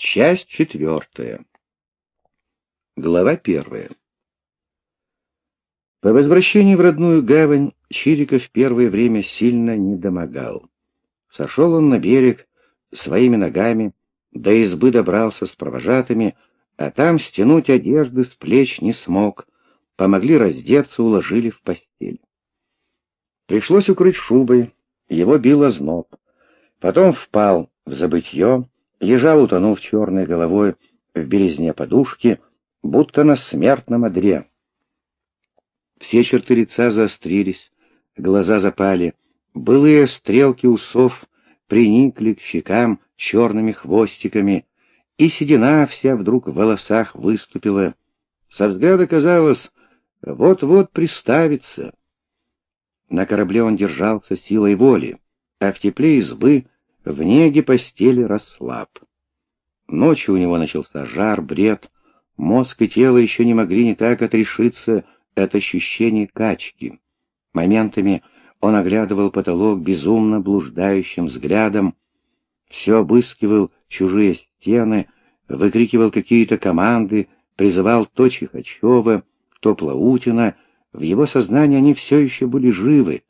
Часть четвертая. Глава первая. По возвращении в родную гавань Чириков первое время сильно недомогал. Сошел он на берег своими ногами, до избы добрался с провожатыми, а там стянуть одежды с плеч не смог, помогли раздеться, уложили в постель. Пришлось укрыть шубой, его било зноб. Потом впал в забытье, лежал, утонув черной головой в березне подушки, будто на смертном одре. Все черты лица заострились, глаза запали, былые стрелки усов приникли к щекам черными хвостиками, и седина вся вдруг в волосах выступила. Со взгляда казалось, вот-вот приставится. На корабле он держался силой воли, а в тепле избы — в неге постели расслаб. Ночью у него начался жар, бред. Мозг и тело еще не могли никак отрешиться от ощущения качки. Моментами он оглядывал потолок безумно блуждающим взглядом, все обыскивал чужие стены, выкрикивал какие-то команды, призывал то Чихачева, то Плаутина. В его сознании они все еще были живы.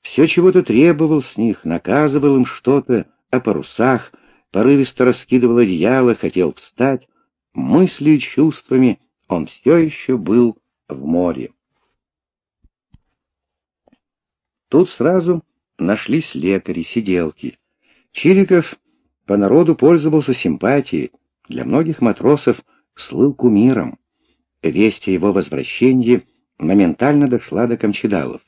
Все чего-то требовал с них, наказывал им что-то, о парусах, порывисто раскидывал одеяло, хотел встать. Мыслью и чувствами он все еще был в море. Тут сразу нашлись лекари, сиделки. Чириков по народу пользовался симпатией, для многих матросов слыл кумиром. Весть о его возвращении моментально дошла до камчедалов.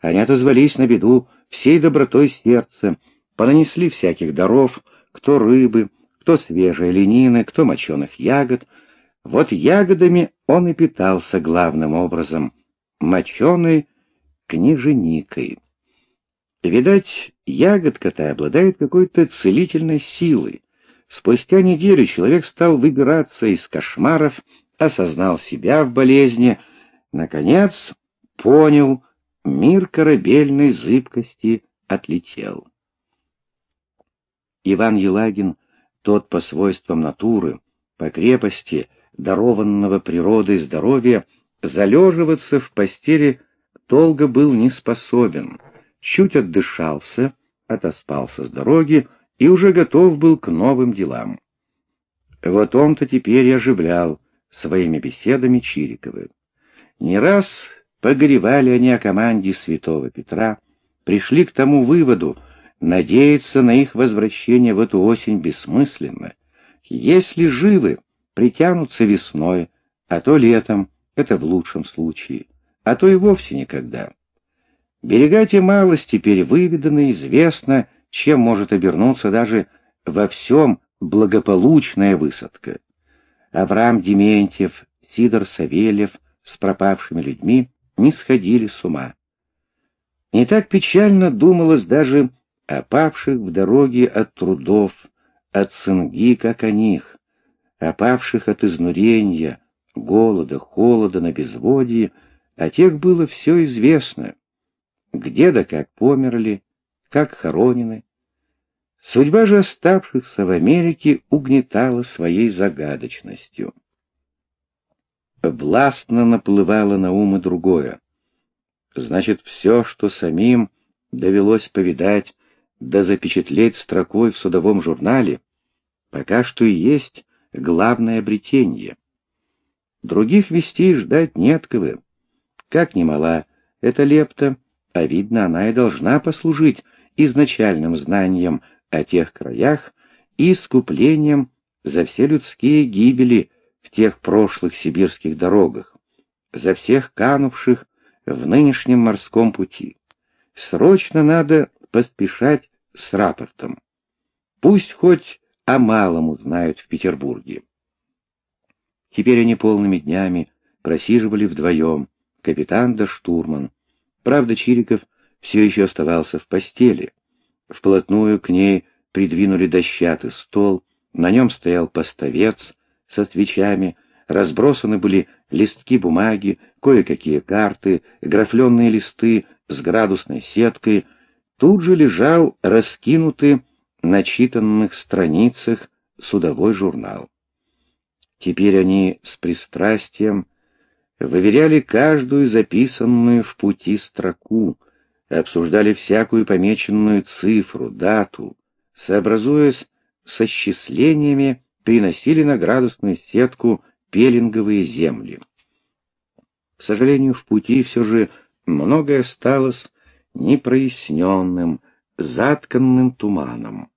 Они отозвались на беду всей добротой сердца, понанесли всяких даров, кто рыбы, кто свежей ленины, кто моченых ягод. Вот ягодами он и питался главным образом, моченой княженикой. Видать, ягодка-то обладает какой-то целительной силой. Спустя неделю человек стал выбираться из кошмаров, осознал себя в болезни, наконец понял, мир корабельной зыбкости отлетел. Иван Елагин, тот по свойствам натуры, по крепости, дарованного природой здоровья, залеживаться в постели долго был не способен, чуть отдышался, отоспался с дороги и уже готов был к новым делам. Вот он-то теперь и оживлял своими беседами Чириковы. Не раз погоревали они о команде святого Петра, пришли к тому выводу, Надеяться на их возвращение в эту осень бессмысленно. Если живы, притянутся весной, а то летом, это в лучшем случае, а то и вовсе никогда. Берега те малость теперь выведаны, известно, чем может обернуться даже во всем благополучная высадка. Авраам Дементьев, Сидор Савельев с пропавшими людьми не сходили с ума. Не так печально думалось даже опавших в дороге от трудов, от цинги, как о них, опавших от изнурения, голода, холода на безводье, о тех было все известно. Где да как померли, как хоронены. Судьба же оставшихся в Америке угнетала своей загадочностью. Властно наплывало на ум и другое. Значит, все, что самим довелось повидать, да запечатлеть строкой в судовом журнале, пока что и есть главное обретение. Других вестей ждать нет кого. Как ни мала эта лепта, а видно, она и должна послужить изначальным знанием о тех краях и искуплением за все людские гибели в тех прошлых сибирских дорогах, за всех канувших в нынешнем морском пути. Срочно надо поспешать с рапортом. Пусть хоть о малом узнают в Петербурге. Теперь они полными днями просиживали вдвоем, капитан да штурман. Правда, Чириков все еще оставался в постели. Вплотную к ней придвинули дощатый стол, на нем стоял поставец со свечами, разбросаны были листки бумаги, кое-какие карты, графленные листы с градусной сеткой, Тут же лежал раскинутый на читанных страницах судовой журнал. Теперь они с пристрастием выверяли каждую записанную в пути строку, обсуждали всякую помеченную цифру, дату, сообразуясь со счислениями, приносили на градусную сетку пелинговые земли. К сожалению, в пути все же многое осталось непроясненным, затканным туманом.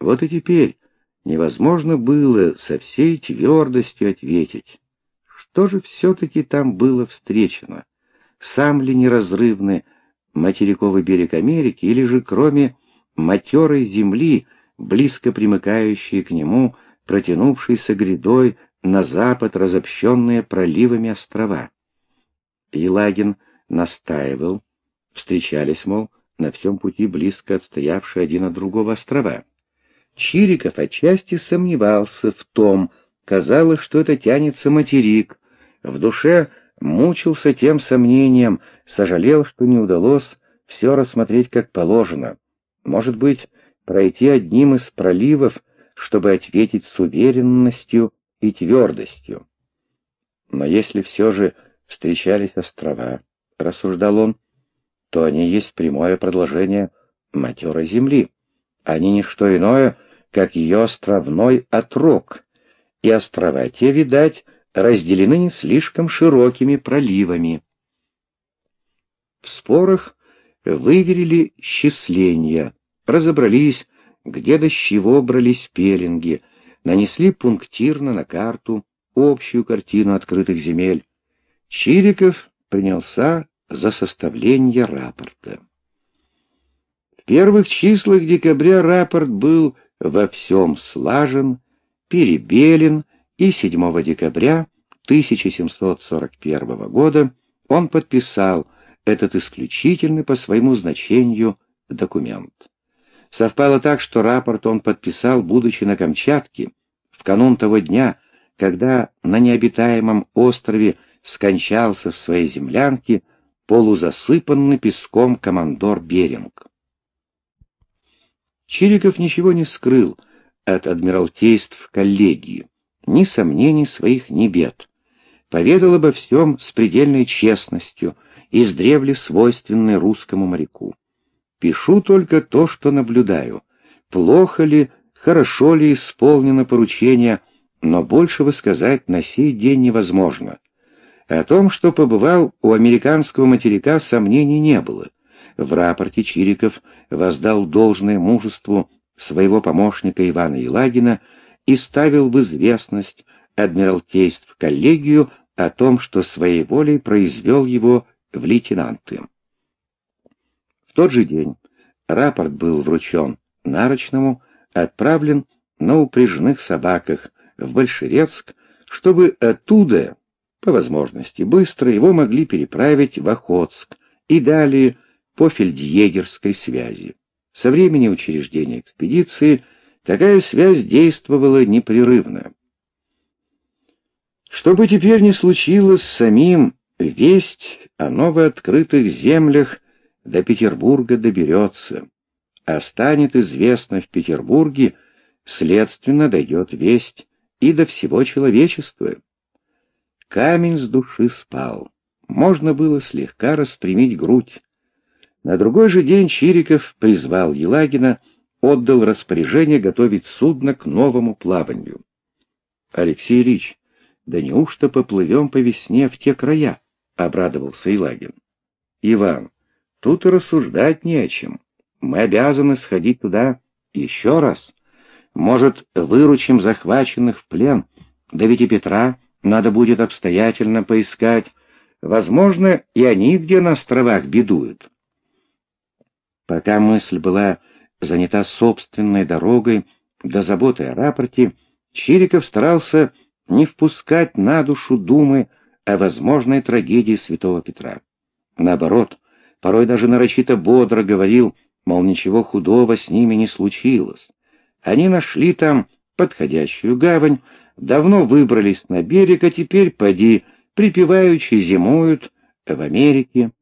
Вот и теперь невозможно было со всей твердостью ответить, что же все-таки там было встречено, сам ли неразрывный материковый берег Америки, или же кроме матерой земли, близко примыкающей к нему, протянувшейся грядой на запад разобщенные проливами острова. Елагин настаивал, встречались, мол, на всем пути близко отстоявшие один от другого острова. Чириков отчасти сомневался в том, казалось, что это тянется материк. В душе мучился тем сомнением, сожалел, что не удалось все рассмотреть как положено. Может быть, пройти одним из проливов, чтобы ответить с уверенностью и твердостью. Но если все же встречались острова, рассуждал он, то они есть прямое продолжение матерой земли. Они не что иное, как ее островной отрог, и острова те, видать, разделены не слишком широкими проливами. В спорах выверили счисления, разобрались, где до чего брались пеленги, нанесли пунктирно на карту общую картину открытых земель. Чириков принялся за составление рапорта. В первых числах декабря рапорт был во всем слажен, перебелен, и 7 декабря 1741 года он подписал этот исключительный по своему значению документ. Совпало так, что рапорт он подписал, будучи на Камчатке, в канун того дня, когда на необитаемом острове скончался в своей землянке полузасыпанный песком командор Беринг. Чириков ничего не скрыл от адмиралтейств коллегии, ни сомнений своих, ни бед. Поведал обо всем с предельной честностью, издревле свойственной русскому моряку. Пишу только то, что наблюдаю. Плохо ли, хорошо ли исполнено поручение, но большего сказать на сей день невозможно. О том, что побывал у американского материка, сомнений не было. В рапорте Чириков воздал должное мужеству своего помощника Ивана Елагина и ставил в известность адмиралтейств коллегию о том, что своей волей произвел его в лейтенанты. В тот же день рапорт был вручен Нарочному, отправлен на упряжных собаках в Большерецк, чтобы оттуда по возможности быстро его могли переправить в Охотск и далее по фельдъегерской связи. Со времени учреждения экспедиции такая связь действовала непрерывно. Что бы теперь ни случилось с самим, весть о новооткрытых землях до Петербурга доберется, а станет известно в Петербурге, следственно дойдет весть и до всего человечества. Камень с души спал. Можно было слегка распрямить грудь. На другой же день Чириков призвал Елагина, отдал распоряжение готовить судно к новому плаванию. — Алексей Ильич, да неужто поплывем по весне в те края? — обрадовался Елагин. — Иван, тут и рассуждать не о чем. Мы обязаны сходить туда еще раз. Может, выручим захваченных в плен, да ведь и Петра надо будет обстоятельно поискать. Возможно, и они где на островах бедуют. Пока мысль была занята собственной дорогой до заботы о рапорте, Чириков старался не впускать на душу думы о возможной трагедии святого Петра. Наоборот, порой даже нарочито бодро говорил, мол, ничего худого с ними не случилось. Они нашли там подходящую гавань, давно выбрались на берег, а теперь, поди, припеваючи зимуют в Америке.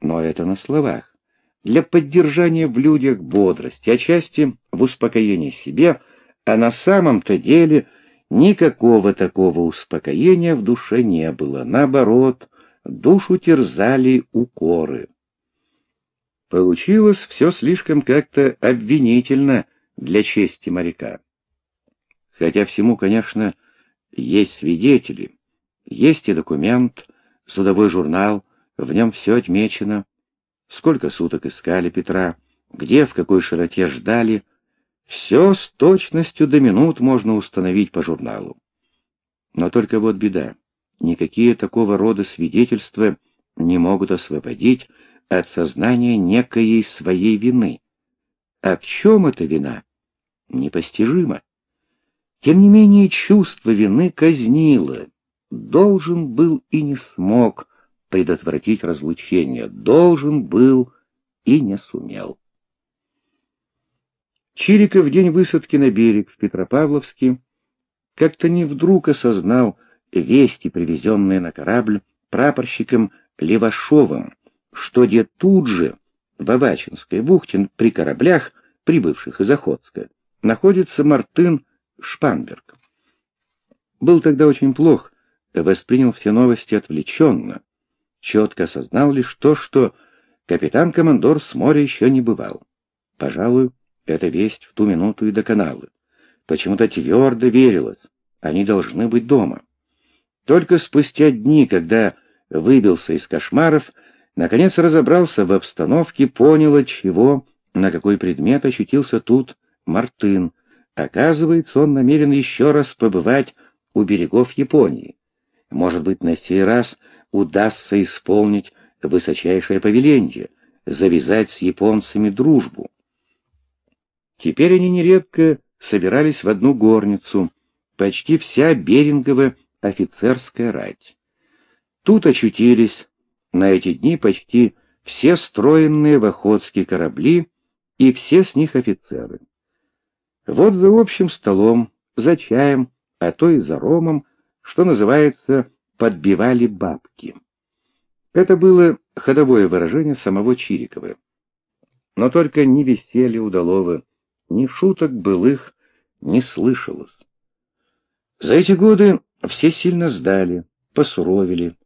Но это на словах. Для поддержания в людях бодрости, отчасти в успокоении себе, а на самом-то деле никакого такого успокоения в душе не было. Наоборот, душу терзали укоры. Получилось все слишком как-то обвинительно для чести моряка. Хотя всему, конечно, есть свидетели, есть и документ, судовой журнал, в нем все отмечено. Сколько суток искали Петра, где, в какой широте ждали, все с точностью до минут можно установить по журналу. Но только вот беда. Никакие такого рода свидетельства не могут освободить от сознания некой своей вины. А в чем эта вина? Непостижимо. Тем не менее, чувство вины казнило. Должен был и не смог предотвратить разлучение. Должен был и не сумел. Чириков в день высадки на берег в Петропавловске как-то не вдруг осознал вести, привезенные на корабль прапорщиком Левашовым, что где тут же, в Авачинской бухте, при кораблях, прибывших из Охотска, находится Мартын Шпанберг. Был тогда очень плох, воспринял все новости отвлеченно, четко осознал лишь то, что капитан-командор с моря еще не бывал. Пожалуй, эта весть в ту минуту и доконала. Почему-то твердо верилось, они должны быть дома. Только спустя дни, когда выбился из кошмаров, наконец разобрался в обстановке, понял, от чего, на какой предмет очутился тут Мартын. Оказывается, он намерен еще раз побывать у берегов Японии. Может быть, на сей раз удастся исполнить высочайшее повеление, завязать с японцами дружбу. Теперь они нередко собирались в одну горницу, почти вся Берингова офицерская рать. Тут очутились на эти дни почти все строенные в Охотске корабли и все с них офицеры. Вот за общим столом, за чаем, а то и за ромом, что называется, подбивали бабки. Это было ходовое выражение самого Чирикова. Но только ни веселья удалого, ни шуток былых не слышалось. За эти годы все сильно сдали, посуровили.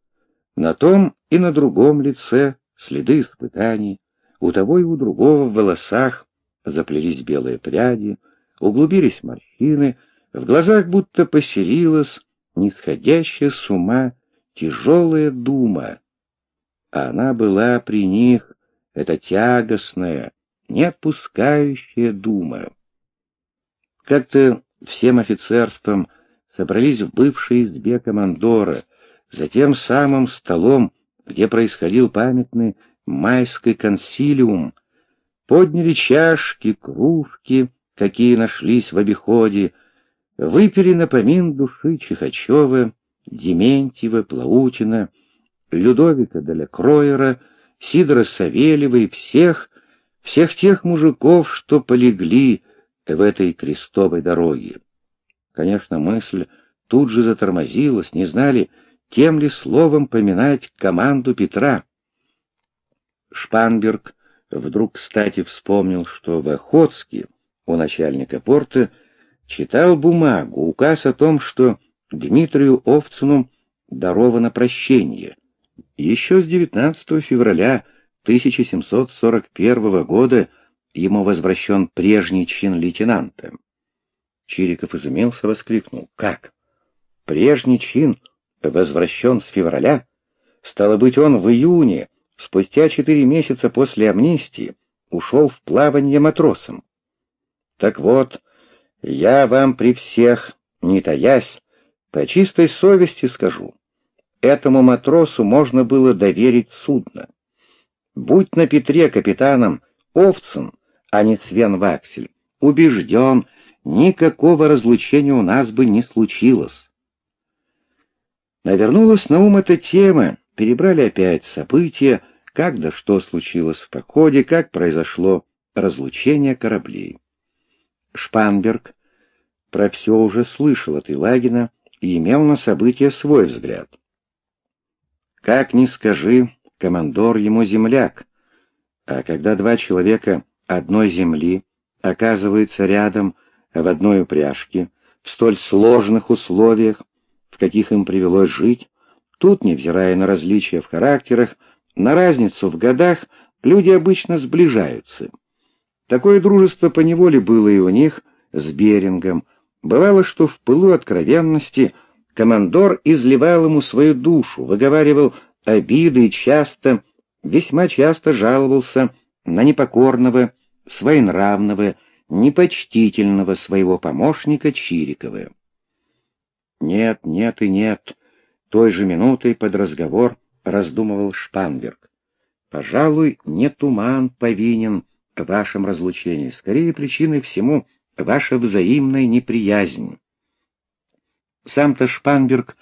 На том и на другом лице следы испытаний, у того и у другого в волосах заплелись белые пряди, углубились морщины, в глазах будто поселилась нисходящая с ума тяжелая дума. А она была при них, эта тягостная, не отпускающая дума. Как-то всем офицерством собрались в бывшей избе командора, за тем самым столом, где происходил памятный майский консилиум, подняли чашки, кружки, какие нашлись в обиходе, выпили напомин души Чихачева, Дементьева, Плаутина, Людовика Далякроера, Сидора Савельева и всех, всех тех мужиков, что полегли в этой крестовой дороге. Конечно, мысль тут же затормозилась, не знали, тем ли словом поминать команду Петра. Шпанберг вдруг, кстати, вспомнил, что в Охотске у начальника порта читал бумагу, указ о том, что Дмитрию Овцину даровано прощение. Еще с 19 февраля 1741 года ему возвращен прежний чин лейтенанта. Чириков изумился, воскликнул. «Как? Прежний чин возвращен с февраля? Стало быть, он в июне, спустя четыре месяца после амнистии, ушел в плавание матросом. Так вот, я вам при всех, не таясь, по чистой совести скажу, этому матросу можно было доверить судно. Будь на Петре капитаном Овцин, а не Свен Ваксель, убежден, никакого разлучения у нас бы не случилось. Навернулась на ум эта тема, перебрали опять события, как да что случилось в походе, как произошло разлучение кораблей. Шпанберг про все уже слышал от Илагина и имел на события свой взгляд. Как ни скажи, командор ему земляк, а когда два человека одной земли оказываются рядом в одной упряжке, в столь сложных условиях, в каких им привелось жить, тут, невзирая на различия в характерах, на разницу в годах, люди обычно сближаются. Такое дружество поневоле было и у них с Берингом. Бывало, что в пылу откровенности командор изливал ему свою душу, выговаривал обиды и часто, весьма часто жаловался на непокорного, своенравного, непочтительного своего помощника Чирикова. Нет, нет и нет. Той же минутой под разговор раздумывал Шпанберг. Пожалуй, не туман повинен вашем разлучении, скорее причиной всему ваша взаимная неприязнь. Сам-то Шпанберг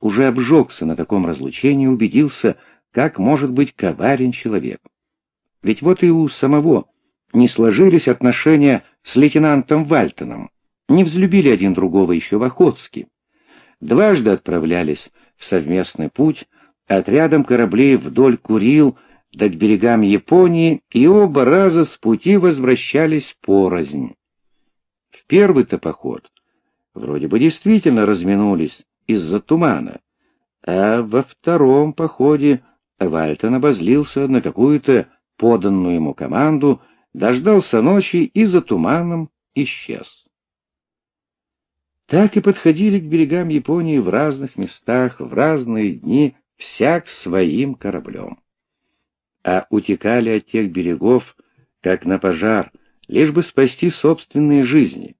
уже обжегся на таком разлучении убедился, как может быть коварен человек. Ведь вот и у самого не сложились отношения с лейтенантом Вальтоном, не взлюбили один другого еще в Охотске. Дважды отправлялись в совместный путь отрядом кораблей вдоль Курил да к берегам Японии, и оба раза с пути возвращались порознь. В первый-то поход вроде бы действительно разминулись из-за тумана, а во втором походе Вальтон обозлился на какую-то поданную ему команду, дождался ночи и за туманом исчез. Так и подходили к берегам Японии в разных местах, в разные дни, всяк своим кораблем. А утекали от тех берегов, как на пожар, лишь бы спасти собственные жизни.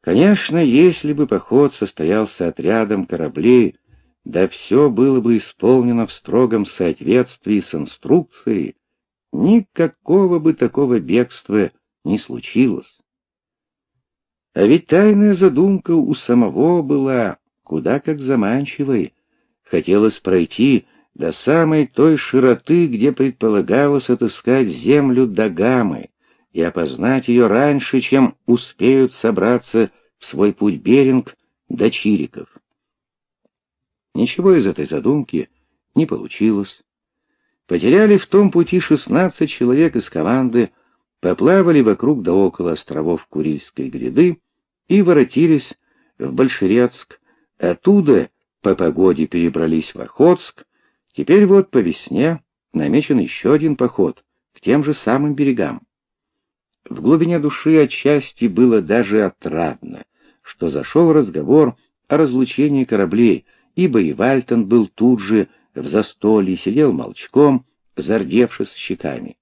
Конечно, если бы поход состоялся отрядом кораблей, да все было бы исполнено в строгом соответствии с инструкцией, никакого бы такого бегства не случилось. А ведь тайная задумка у самого была куда как заманчивой. Хотелось пройти до самой той широты, где предполагалось отыскать землю Дагамы и опознать ее раньше, чем успеют собраться в свой путь Беринг до Чириков. Ничего из этой задумки не получилось. Потеряли в том пути шестнадцать человек из команды, поплавали вокруг да около островов Курильской гряды и воротились в Большерецк. Оттуда по погоде перебрались в Охотск. Теперь вот по весне намечен еще один поход к тем же самым берегам. В глубине души отчасти было даже отрадно, что зашел разговор о разлучении кораблей, ибо и Вальтон был тут же в застолье, сидел молчком, зардевшись щеками.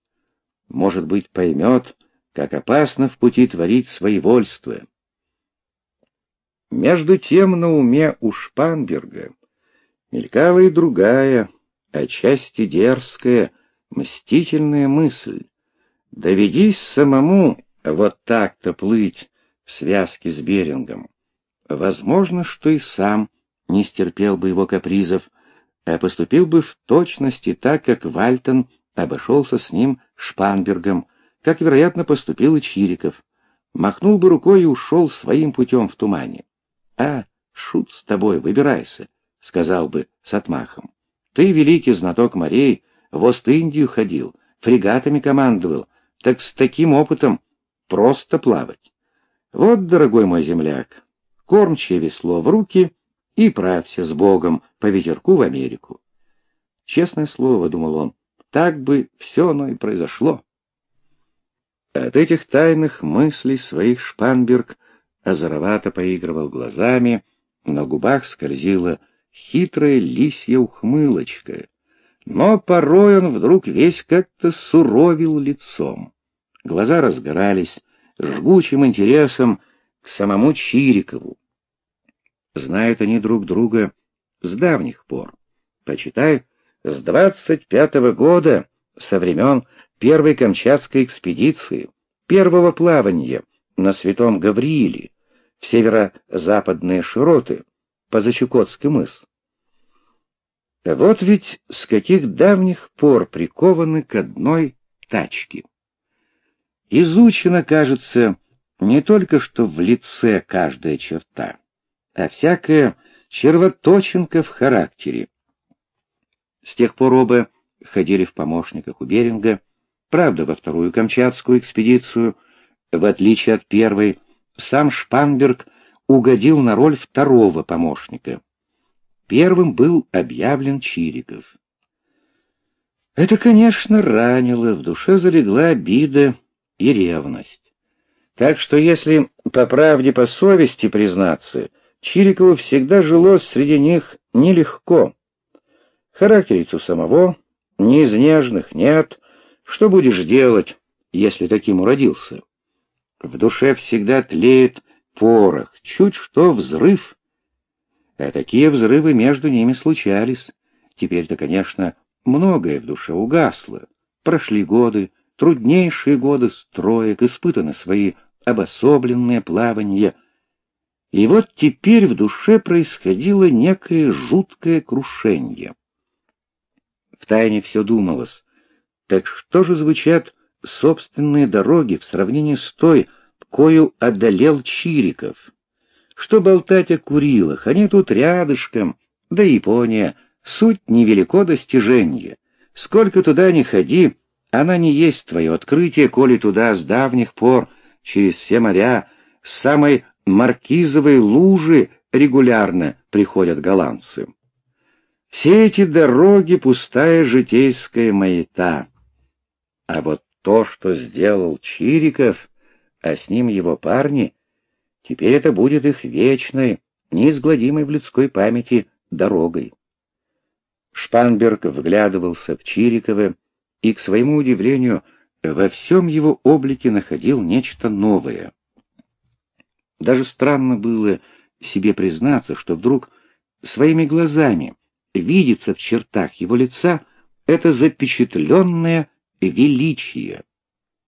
Может быть, поймет, как опасно в пути творить своевольство. Между тем на уме у Шпанберга мелькала и другая, отчасти дерзкая, мстительная мысль. Доведись самому вот так-то плыть в связке с Берингом. Возможно, что и сам не стерпел бы его капризов, а поступил бы в точности так, как Вальтон обошелся с ним Шпанбергом, как, вероятно, поступил и Чириков. Махнул бы рукой и ушел своим путем в тумане. «А, шут с тобой, выбирайся», — сказал бы с отмахом. «Ты, великий знаток морей, в Ост-Индию ходил, фрегатами командовал, так с таким опытом просто плавать. Вот, дорогой мой земляк, кормчее весло в руки и правься с Богом по ветерку в Америку. Честное слово, — думал он, — так бы все оно и произошло». От этих тайных мыслей своих Шпанберг озоровато поигрывал глазами, на губах скользила хитрая лисья ухмылочка, но порой он вдруг весь как-то суровил лицом. Глаза разгорались жгучим интересом к самому Чирикову. Знают они друг друга с давних пор. Почитай, с двадцать пятого года, со времен первой Камчатской экспедиции, первого плавания на Святом Гаврииле, в северо-западные широты, по Зачукотский мыс. Вот ведь с каких давних пор прикованы к одной тачке. Изучено, кажется, не только что в лице каждая черта, а всякая червоточинка в характере. С тех пор оба ходили в помощниках у Беринга, правда, во вторую Камчатскую экспедицию, в отличие от первой, сам Шпанберг угодил на роль второго помощника. Первым был объявлен Чириков. Это, конечно, ранило, в душе залегла обида и ревность. Так что, если по правде, по совести признаться, Чирикову всегда жилось среди них нелегко. Характерицу самого, ни из нежных нет. Что будешь делать, если таким уродился? В душе всегда тлеет порох, чуть что взрыв. А такие взрывы между ними случались. Теперь-то, конечно, многое в душе угасло. Прошли годы, труднейшие годы строек, испытаны свои обособленные плавания. И вот теперь в душе происходило некое жуткое крушение. Втайне все думалось. Так что же звучат собственные дороги в сравнении с той, кою одолел Чириков? Что болтать о Курилах, они тут рядышком, да Япония, суть невелико достижение. Сколько туда ни ходи, она не есть твое открытие, коли туда с давних пор, через все моря, с самой маркизовой лужи регулярно приходят голландцы. Все эти дороги — пустая житейская маята. А вот то, что сделал Чириков, а с ним его парни, теперь это будет их вечной, неизгладимой в людской памяти дорогой. Шпанберг вглядывался в Чирикова и, к своему удивлению, во всем его облике находил нечто новое. Даже странно было себе признаться, что вдруг своими глазами видится в чертах его лица это запечатленное величие.